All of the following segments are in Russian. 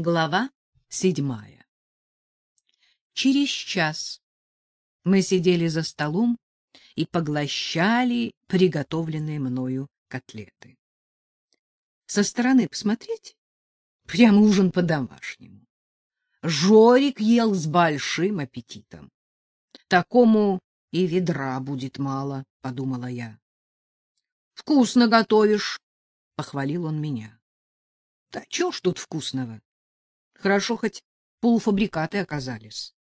Глава седьмая Через час мы сидели за столом и поглощали приготовленные мною котлеты. Со стороны посмотреть — прямо ужин по-домашнему. Жорик ел с большим аппетитом. Такому и ведра будет мало, — подумала я. — Вкусно готовишь, — похвалил он меня. — Да чего ж тут вкусного? Хорошо хоть полуфабрикаты оказались.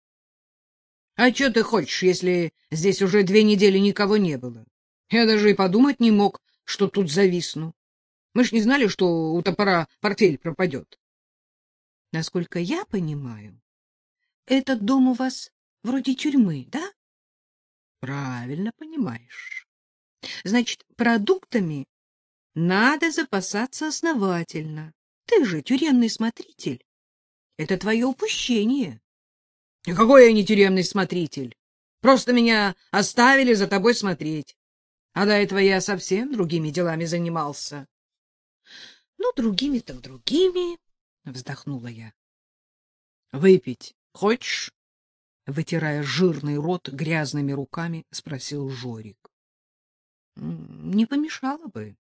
— А что ты хочешь, если здесь уже две недели никого не было? Я даже и подумать не мог, что тут зависну. Мы ж не знали, что у топора портфель пропадет. — Насколько я понимаю, этот дом у вас вроде тюрьмы, да? — Правильно понимаешь. Значит, продуктами надо запасаться основательно. Ты же тюремный смотритель. Это твое упущение. — Какой я не тюремный смотритель? Просто меня оставили за тобой смотреть. А до этого я совсем другими делами занимался. — Ну, другими так другими, — вздохнула я. — Выпить хочешь? — вытирая жирный рот грязными руками, спросил Жорик. — Не помешало бы.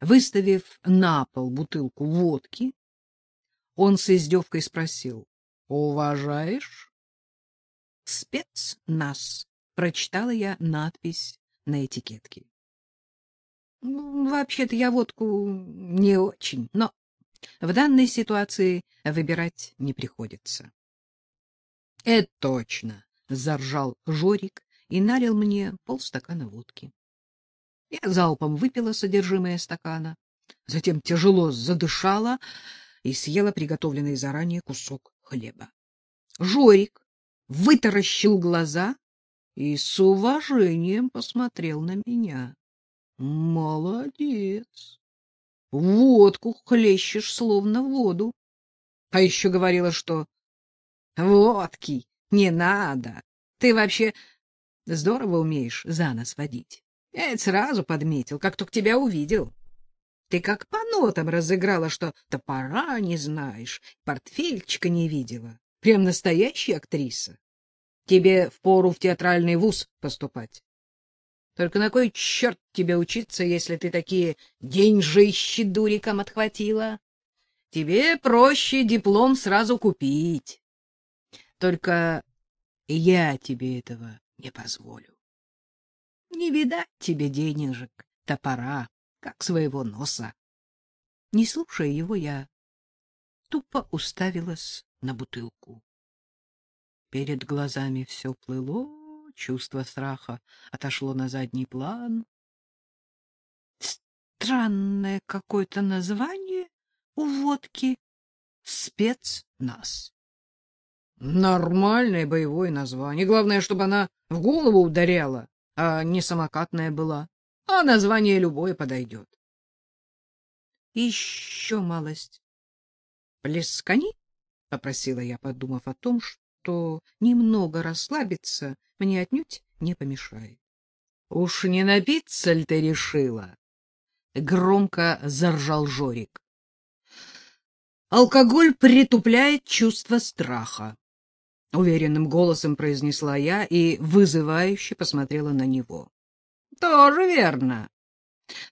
Выставив на пол бутылку водки, он с издевкой спросил: "Уважаешь?" "Спец нас", прочитала я надпись на этикетке. Ну, вообще-то я водку не очень, но в данной ситуации выбирать не приходится. Это точно, заржал Жорик и налил мне полстакана водки. Я залпом выпила содержимое стакана, затем тяжело задышала и съела приготовленный заранее кусок хлеба. Жорик вытаращил глаза и с уважением посмотрел на меня. Молодец. Водку хлещешь словно воду. А еще говорила, что водки не надо. Ты вообще здорово умеешь за нос водить. Я это сразу подметил, как только тебя увидел. Ты как по нотам разыграла, что топора не знаешь, портфельчика не видела. Прям настоящая актриса. Тебе впору в театральный вуз поступать. Только на кой черт тебе учиться, если ты такие деньжищи дуриком отхватила? Тебе проще диплом сразу купить. Только я тебе этого не позволю. Не видать тебе денежек, топора как своего носа. Не слушая его, я тупо уставилась на бутылку. Перед глазами все плыло, чувство страха отошло на задний план. Странное какое-то название у водки спецназ. Нормальное боевое название. Главное, чтобы она в голову ударяла, а не самокатная была а название любое подойдет. — Еще малость. — Плескани, — попросила я, подумав о том, что немного расслабиться мне отнюдь не помешает. — Уж не напиться ли ты решила? — громко заржал Жорик. — Алкоголь притупляет чувство страха. — уверенным голосом произнесла я и вызывающе посмотрела на него. Тоже верно.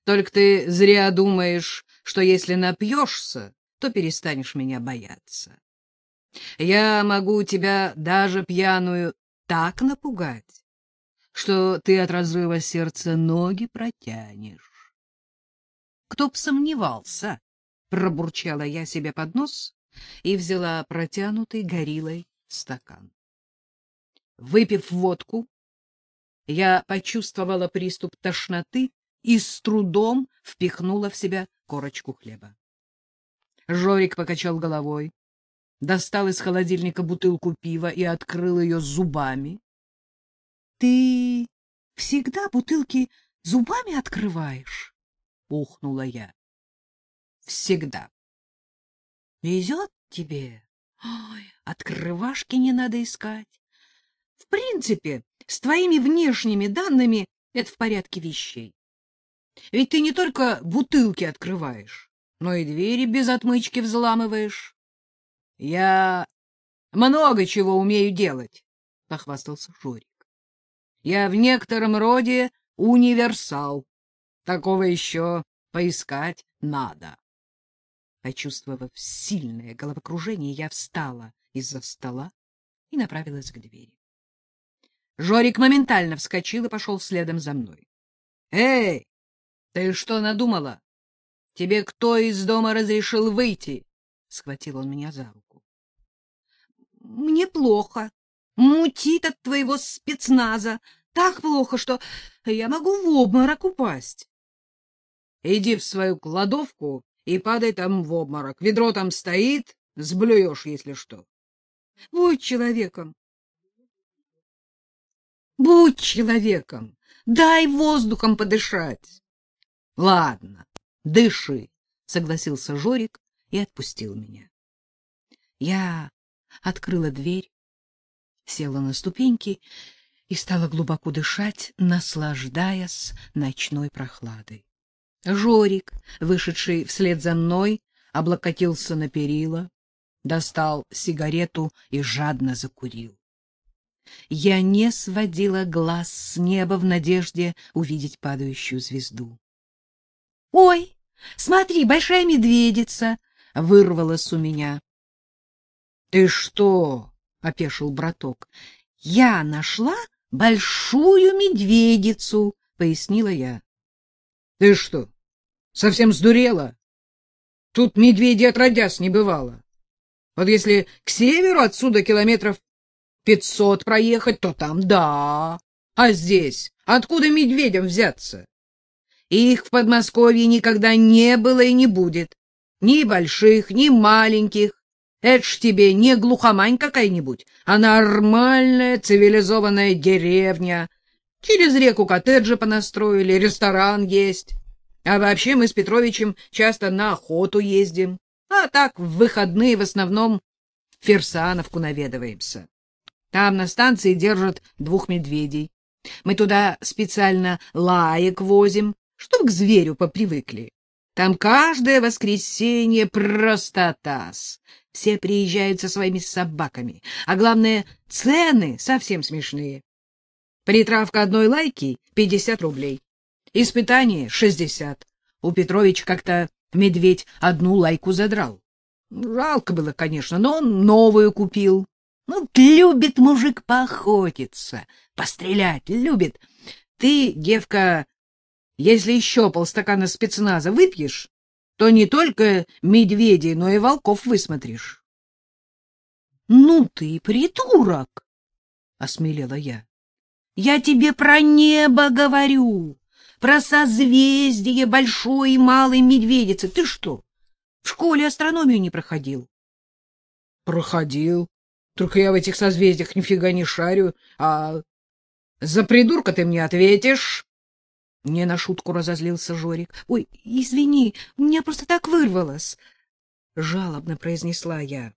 Только ты зря думаешь, что если напьешься, то перестанешь меня бояться. Я могу тебя даже пьяную так напугать, что ты от разрыва сердца ноги протянешь. Кто б сомневался, пробурчала я себе под нос и взяла протянутый горилой стакан. Выпив водку, я почувствовала приступ тошноты и с трудом впихнула в себя корочку хлеба. Жорик покачал головой, достал из холодильника бутылку пива и открыл ее зубами. — Ты всегда бутылки зубами открываешь? — ухнула я. — Всегда. — Везет тебе. Ой, открывашки не надо искать. В принципе, с твоими внешними данными это в порядке вещей. Ведь ты не только бутылки открываешь, но и двери без отмычки взламываешь. — Я много чего умею делать, — похвастался Жорик. — Я в некотором роде универсал. Такого еще поискать надо. Почувствовав сильное головокружение, я встала из-за стола и направилась к двери. Жорик моментально вскочил и пошел следом за мной. — Эй, ты что надумала? Тебе кто из дома разрешил выйти? — схватил он меня за руку. — Мне плохо. Мутит от твоего спецназа. Так плохо, что я могу в обморок упасть. — Иди в свою кладовку и падай там в обморок. Ведро там стоит, сблюешь, если что. — Будь человеком. Будь человеком. Дай воздухом подышать. — Ладно, дыши, — согласился Жорик и отпустил меня. Я открыла дверь, села на ступеньки и стала глубоко дышать, наслаждаясь ночной прохладой. Жорик, вышедший вслед за мной, облокотился на перила, достал сигарету и жадно закурил. Я не сводила глаз с неба в надежде увидеть падающую звезду. — Ой, смотри, большая медведица! — вырвалась у меня. — Ты что? — опешил браток. — Я нашла большую медведицу, — пояснила я. — Ты что, совсем сдурела? Тут медведи отродясь не бывало. Вот если к северу отсюда километров пятьсот проехать, то там да. А здесь откуда медведям взяться? Их в Подмосковье никогда не было и не будет. Ни больших, ни маленьких. Это ж тебе не глухомань какая-нибудь, а нормальная цивилизованная деревня. Через реку коттеджи понастроили, ресторан есть. А вообще мы с Петровичем часто на охоту ездим. А так в выходные в основном Ферсановку наведываемся. Там на станции держат двух медведей. Мы туда специально лаек возим, чтоб к зверю попривыкли. Там каждое воскресенье просто таз. Все приезжают со своими собаками. А главное, цены совсем смешные. Притравка одной лайки — 50 рублей. Испытание — 60. У Петровича как-то медведь одну лайку задрал. Жалко было, конечно, но он новую купил. Ну, любит мужик поохотиться, пострелять, любит. Ты, девка, если еще полстакана спецназа выпьешь, то не только медведей, но и волков высмотришь. — Ну ты придурок! — осмелела я. — Я тебе про небо говорю, про созвездие большой и малой медведицы. Ты что, в школе астрономию не проходил? — Проходил. Только я в этих созвездиях нифига не шарю. А за придурка ты мне ответишь? Не на шутку разозлился Жорик. — Ой, извини, у меня просто так вырвалось. Жалобно произнесла я.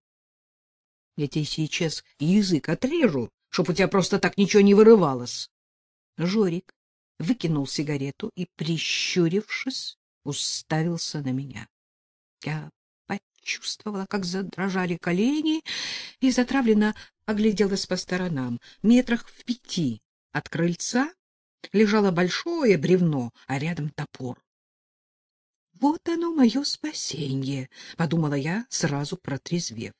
— Я тебе сейчас язык отрежу, чтоб у тебя просто так ничего не вырывалось. Жорик выкинул сигарету и, прищурившись, уставился на меня. Я почувствовала, как задрожали колени, и затравленно огляделась по сторонам. Метрах в пяти от крыльца лежало большое бревно, а рядом топор. «Вот оно, мое спасение!» — подумала я, сразу протрезвев.